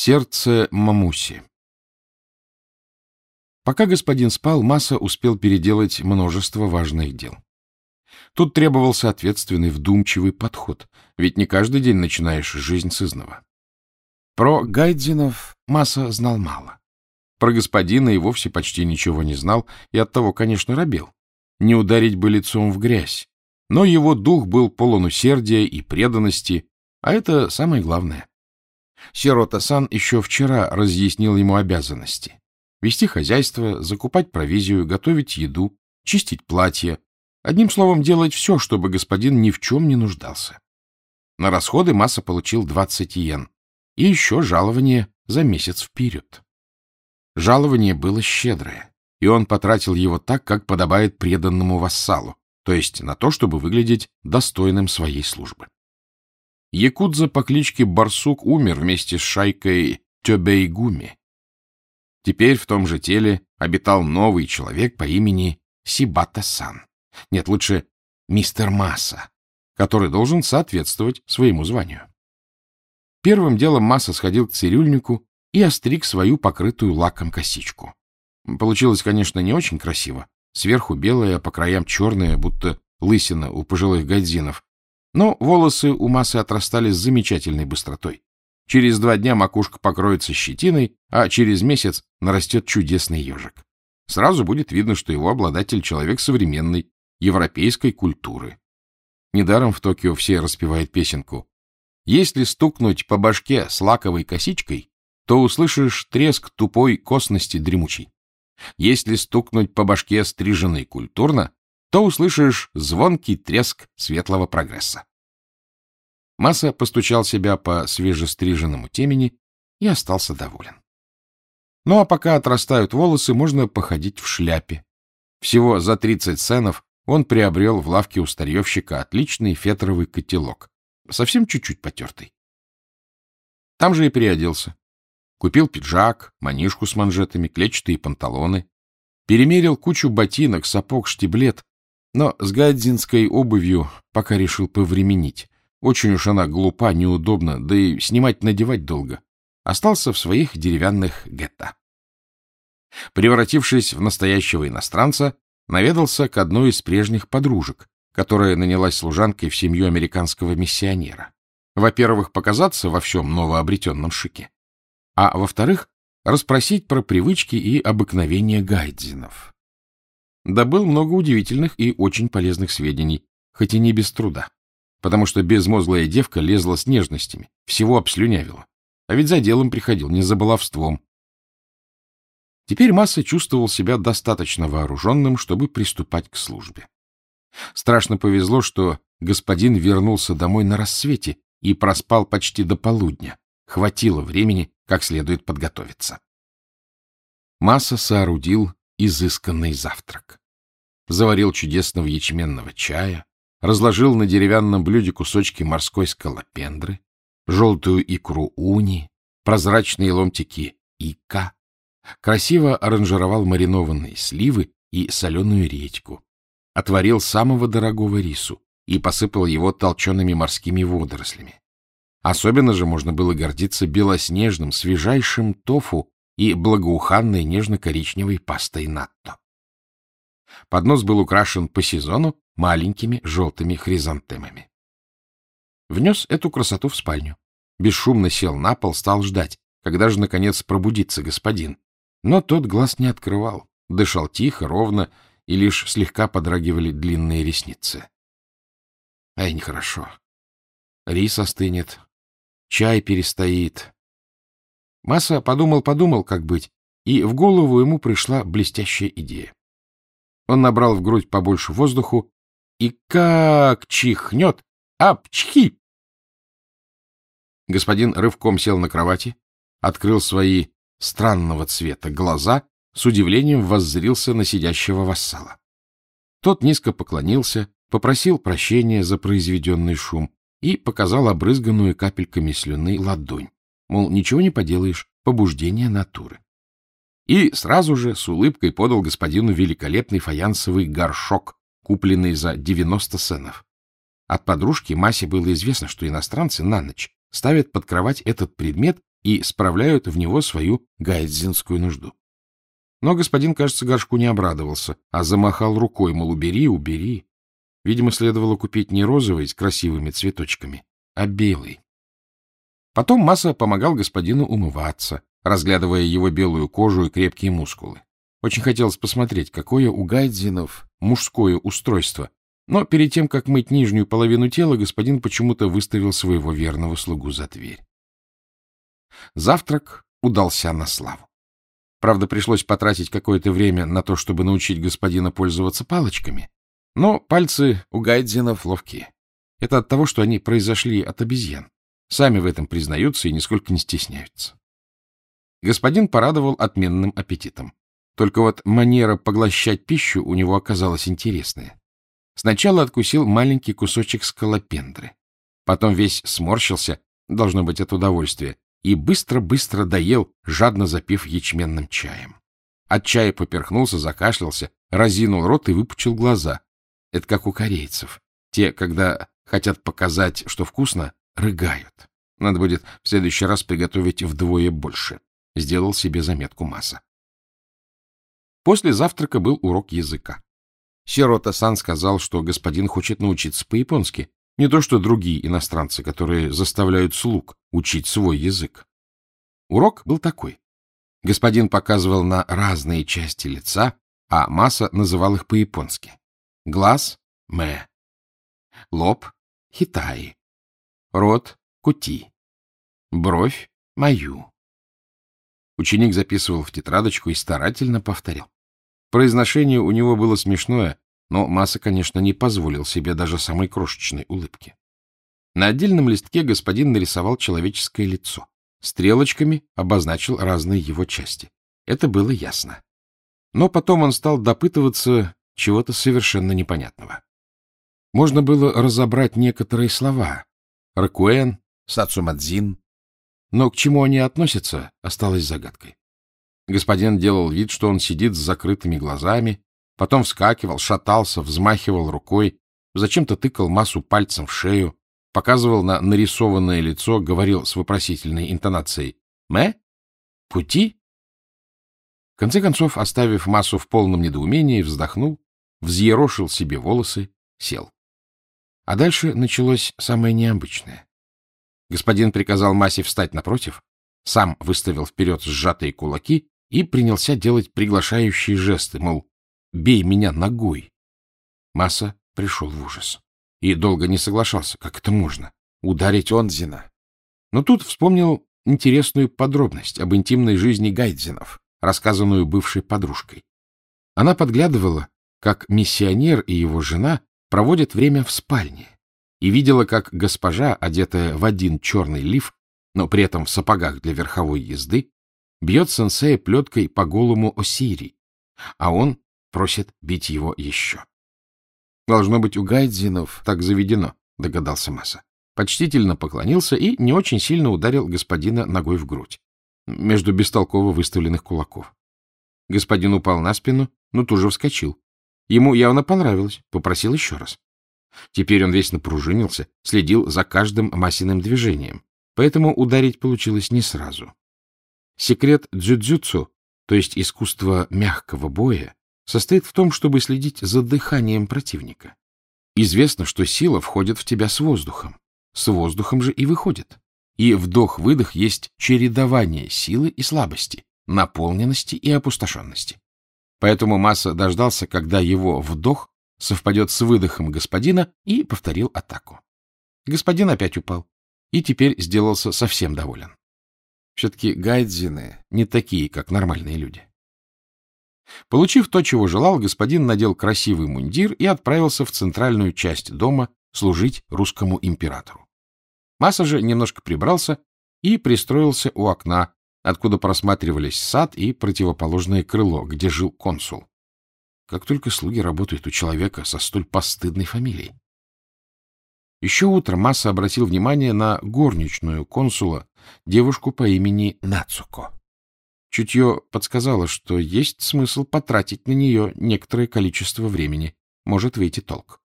Сердце Мамуси Пока господин спал, Масса успел переделать множество важных дел. Тут требовался ответственный, вдумчивый подход, ведь не каждый день начинаешь жизнь с изного. Про Гайдзинов Масса знал мало. Про господина и вовсе почти ничего не знал, и оттого, конечно, робел. Не ударить бы лицом в грязь. Но его дух был полон усердия и преданности, а это самое главное. Сирота-сан еще вчера разъяснил ему обязанности. Вести хозяйство, закупать провизию, готовить еду, чистить платье. Одним словом, делать все, чтобы господин ни в чем не нуждался. На расходы Масса получил 20 йен. И еще жалование за месяц вперед. Жалование было щедрое, и он потратил его так, как подобает преданному вассалу, то есть на то, чтобы выглядеть достойным своей службы. Якудза по кличке Барсук умер вместе с шайкой Тёбейгуми. Теперь в том же теле обитал новый человек по имени Сибата-сан. Нет, лучше мистер Масса, который должен соответствовать своему званию. Первым делом Масса сходил к цирюльнику и остриг свою покрытую лаком косичку. Получилось, конечно, не очень красиво. Сверху белая, а по краям черная, будто лысина у пожилых гадзинов, но волосы у массы отрастали с замечательной быстротой. Через два дня макушка покроется щетиной, а через месяц нарастет чудесный ежик. Сразу будет видно, что его обладатель — человек современной, европейской культуры. Недаром в Токио все распевают песенку. Если стукнуть по башке с лаковой косичкой, то услышишь треск тупой косности дремучей. Если стукнуть по башке стриженной культурно, то услышишь звонкий треск светлого прогресса. Масса постучал себя по свежестриженному темени и остался доволен. Ну а пока отрастают волосы, можно походить в шляпе. Всего за 30 сенов он приобрел в лавке у старьевщика отличный фетровый котелок, совсем чуть-чуть потертый. Там же и переоделся. Купил пиджак, манишку с манжетами, клетчатые панталоны, перемерил кучу ботинок, сапог, штиблет, но с гадзинской обувью пока решил повременить. Очень уж она глупа, неудобна, да и снимать-надевать долго. Остался в своих деревянных гетто. Превратившись в настоящего иностранца, наведался к одной из прежних подружек, которая нанялась служанкой в семью американского миссионера. Во-первых, показаться во всем новообретенном шике, а во-вторых, расспросить про привычки и обыкновения гайдзинов добыл много удивительных и очень полезных сведений, хоть и не без труда, потому что безмозглая девка лезла с нежностями, всего обслюнявила, а ведь за делом приходил, не за баловством. Теперь Масса чувствовал себя достаточно вооруженным, чтобы приступать к службе. Страшно повезло, что господин вернулся домой на рассвете и проспал почти до полудня. Хватило времени как следует подготовиться. Масса соорудил изысканный завтрак. Заварил чудесного ячменного чая, разложил на деревянном блюде кусочки морской скалопендры, желтую икру уни, прозрачные ломтики ика, красиво аранжировал маринованные сливы и соленую редьку, отварил самого дорогого рису и посыпал его толчеными морскими водорослями. Особенно же можно было гордиться белоснежным, свежайшим тофу и благоуханной нежно-коричневой пастой натто. Поднос был украшен по сезону маленькими желтыми хризантемами. Внес эту красоту в спальню. Бесшумно сел на пол, стал ждать, когда же, наконец, пробудится господин. Но тот глаз не открывал, дышал тихо, ровно, и лишь слегка подрагивали длинные ресницы. Ай, нехорошо. Рис остынет, чай перестоит, Масса подумал-подумал, как быть, и в голову ему пришла блестящая идея. Он набрал в грудь побольше воздуху и как чихнет, апчхи! Господин рывком сел на кровати, открыл свои странного цвета глаза, с удивлением воззрился на сидящего вассала. Тот низко поклонился, попросил прощения за произведенный шум и показал обрызганную капельками слюны ладонь. Мол, ничего не поделаешь, побуждение натуры. И сразу же с улыбкой подал господину великолепный фаянсовый горшок, купленный за 90 сенов. От подружки Масе было известно, что иностранцы на ночь ставят под кровать этот предмет и справляют в него свою гайдзинскую нужду. Но господин, кажется, горшку не обрадовался, а замахал рукой, мол, убери, убери. Видимо, следовало купить не розовый с красивыми цветочками, а белый. Потом Масса помогал господину умываться, разглядывая его белую кожу и крепкие мускулы. Очень хотелось посмотреть, какое у гайдзинов мужское устройство. Но перед тем, как мыть нижнюю половину тела, господин почему-то выставил своего верного слугу за дверь. Завтрак удался на славу. Правда, пришлось потратить какое-то время на то, чтобы научить господина пользоваться палочками. Но пальцы у гайдзинов ловкие. Это от того, что они произошли от обезьян. Сами в этом признаются и нисколько не стесняются. Господин порадовал отменным аппетитом. Только вот манера поглощать пищу у него оказалась интересная. Сначала откусил маленький кусочек скалопендры. Потом весь сморщился, должно быть от удовольствия, и быстро-быстро доел, жадно запив ячменным чаем. От чая поперхнулся, закашлялся, разинул рот и выпучил глаза. Это как у корейцев. Те, когда хотят показать, что вкусно, рыгают. Надо будет в следующий раз приготовить вдвое больше. Сделал себе заметку масса. После завтрака был урок языка. Сирота-сан сказал, что господин хочет научиться по-японски, не то что другие иностранцы, которые заставляют слуг учить свой язык. Урок был такой. Господин показывал на разные части лица, а Маса называл их по-японски. Глаз — мэ, лоб — хитаи, рот — кути, бровь — мою. Ученик записывал в тетрадочку и старательно повторял. Произношение у него было смешное, но Масса, конечно, не позволил себе даже самой крошечной улыбки. На отдельном листке господин нарисовал человеческое лицо. Стрелочками обозначил разные его части. Это было ясно. Но потом он стал допытываться чего-то совершенно непонятного. Можно было разобрать некоторые слова. Ракуэн, Сацумадзин. Но к чему они относятся, осталось загадкой. Господин делал вид, что он сидит с закрытыми глазами, Потом вскакивал, шатался, взмахивал рукой, зачем-то тыкал массу пальцем в шею, показывал на нарисованное лицо, говорил с вопросительной интонацией «Мэ? Пути?» В конце концов, оставив массу в полном недоумении, вздохнул, взъерошил себе волосы, сел. А дальше началось самое необычное. Господин приказал массе встать напротив, сам выставил вперед сжатые кулаки и принялся делать приглашающие жесты, мол, Бей меня ногой. Масса пришел в ужас. И долго не соглашался. Как это можно? Ударить Онзина. Но тут вспомнил интересную подробность об интимной жизни Гайдзинов, рассказанную бывшей подружкой. Она подглядывала, как миссионер и его жена проводят время в спальне, и видела, как госпожа, одетая в один черный лиф, но при этом в сапогах для верховой езды, бьет сенсея плеткой по голому Осири, а он просит бить его еще. Должно быть, у гайдзинов так заведено, догадался Маса. Почтительно поклонился и не очень сильно ударил господина ногой в грудь, между бестолково выставленных кулаков. Господин упал на спину, но тут же вскочил. Ему явно понравилось, попросил еще раз. Теперь он весь напружинился, следил за каждым Масиным движением, поэтому ударить получилось не сразу. Секрет дзюдзюцу, то есть искусство мягкого боя, состоит в том, чтобы следить за дыханием противника. Известно, что сила входит в тебя с воздухом, с воздухом же и выходит. И вдох-выдох есть чередование силы и слабости, наполненности и опустошенности. Поэтому Масса дождался, когда его вдох совпадет с выдохом господина и повторил атаку. Господин опять упал и теперь сделался совсем доволен. Все-таки гайдзины не такие, как нормальные люди. Получив то, чего желал, господин надел красивый мундир и отправился в центральную часть дома служить русскому императору. Масса же немножко прибрался и пристроился у окна, откуда просматривались сад и противоположное крыло, где жил консул. Как только слуги работают у человека со столь постыдной фамилией. Еще утром Масса обратил внимание на горничную консула, девушку по имени Нацуко. Чутье подсказало, что есть смысл потратить на нее некоторое количество времени. Может выйти толк.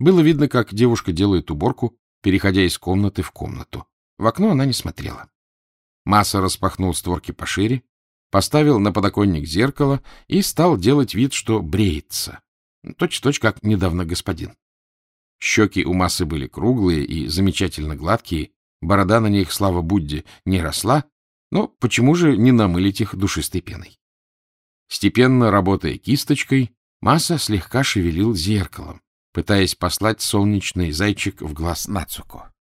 Было видно, как девушка делает уборку, переходя из комнаты в комнату. В окно она не смотрела. Масса распахнул створки пошире, поставил на подоконник зеркало и стал делать вид, что бреется. Точь-точь, как недавно господин. Щеки у массы были круглые и замечательно гладкие, борода на них, слава Будде, не росла, но почему же не намылить их душистой пеной? Степенно работая кисточкой, Масса слегка шевелил зеркалом, пытаясь послать солнечный зайчик в глаз Нацуко.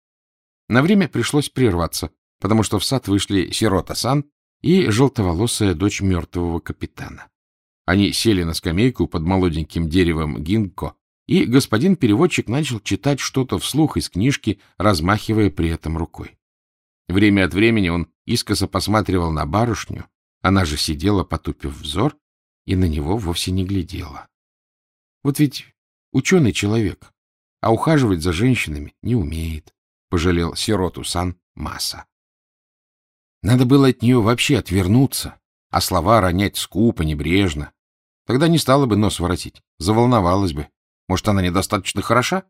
На время пришлось прерваться, потому что в сад вышли Сирота-сан и желтоволосая дочь мертвого капитана. Они сели на скамейку под молоденьким деревом гинко, и господин переводчик начал читать что-то вслух из книжки, размахивая при этом рукой. Время от времени он искоса посматривал на барышню, она же сидела, потупив взор, и на него вовсе не глядела. Вот ведь ученый человек, а ухаживать за женщинами не умеет, — пожалел сироту Сан Масса. Надо было от нее вообще отвернуться, а слова ронять скупо, небрежно. Тогда не стала бы нос воротить, заволновалась бы. Может, она недостаточно хороша?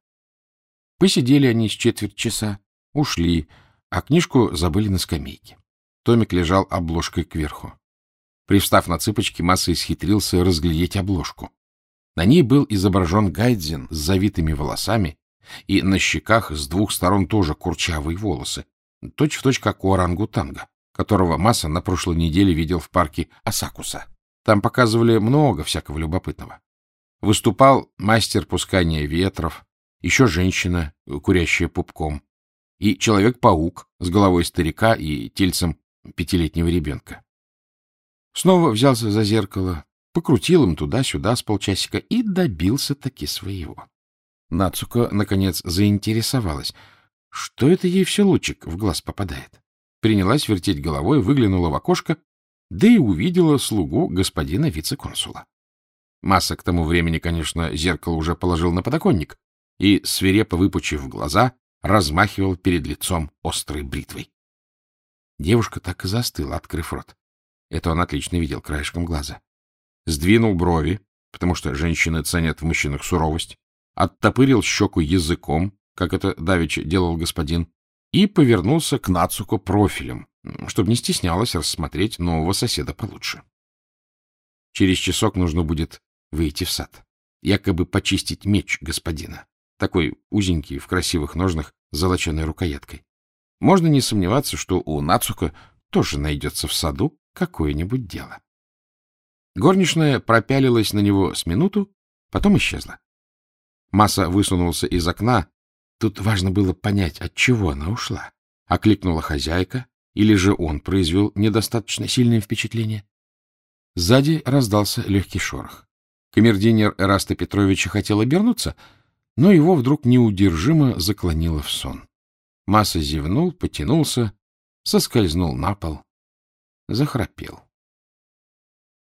Посидели они с четверть часа, ушли, а книжку забыли на скамейке. Томик лежал обложкой кверху. Привстав на цыпочки, Масса исхитрился разглядеть обложку. На ней был изображен Гайдзин с завитыми волосами, и на щеках с двух сторон тоже курчавые волосы, точь в точь как у орангутанга которого Масса на прошлой неделе видел в парке Асакуса. Там показывали много всякого любопытного. Выступал мастер пускания ветров, еще женщина, курящая пупком, и человек-паук с головой старика и тельцем пятилетнего ребенка. Снова взялся за зеркало, покрутил им туда-сюда с полчасика и добился таки своего. Нацука, наконец, заинтересовалась. Что это ей все лучик в глаз попадает? Принялась вертеть головой, выглянула в окошко, да и увидела слугу господина вице-консула. Масса к тому времени, конечно, зеркало уже положил на подоконник и, свирепо выпучив глаза, размахивал перед лицом острой бритвой. Девушка так и застыла, открыв рот. Это он отлично видел краешком глаза. Сдвинул брови, потому что женщины ценят в мужчинах суровость, оттопырил щеку языком, как это давеча делал господин, и повернулся к Нацуко профилем, чтобы не стеснялась рассмотреть нового соседа получше. Через часок нужно будет выйти в сад, якобы почистить меч господина, такой узенький, в красивых ножнах, с золоченой рукояткой. Можно не сомневаться, что у Нацуко тоже найдется в саду какое-нибудь дело. Горничная пропялилась на него с минуту, потом исчезла. Масса высунулся из окна Тут важно было понять, от чего она ушла. Окликнула хозяйка, или же он произвел недостаточно сильное впечатление. Сзади раздался легкий шорох. Камердинер Эраста Петровича хотел обернуться, но его вдруг неудержимо заклонило в сон. Масса зевнул, потянулся, соскользнул на пол, захрапел.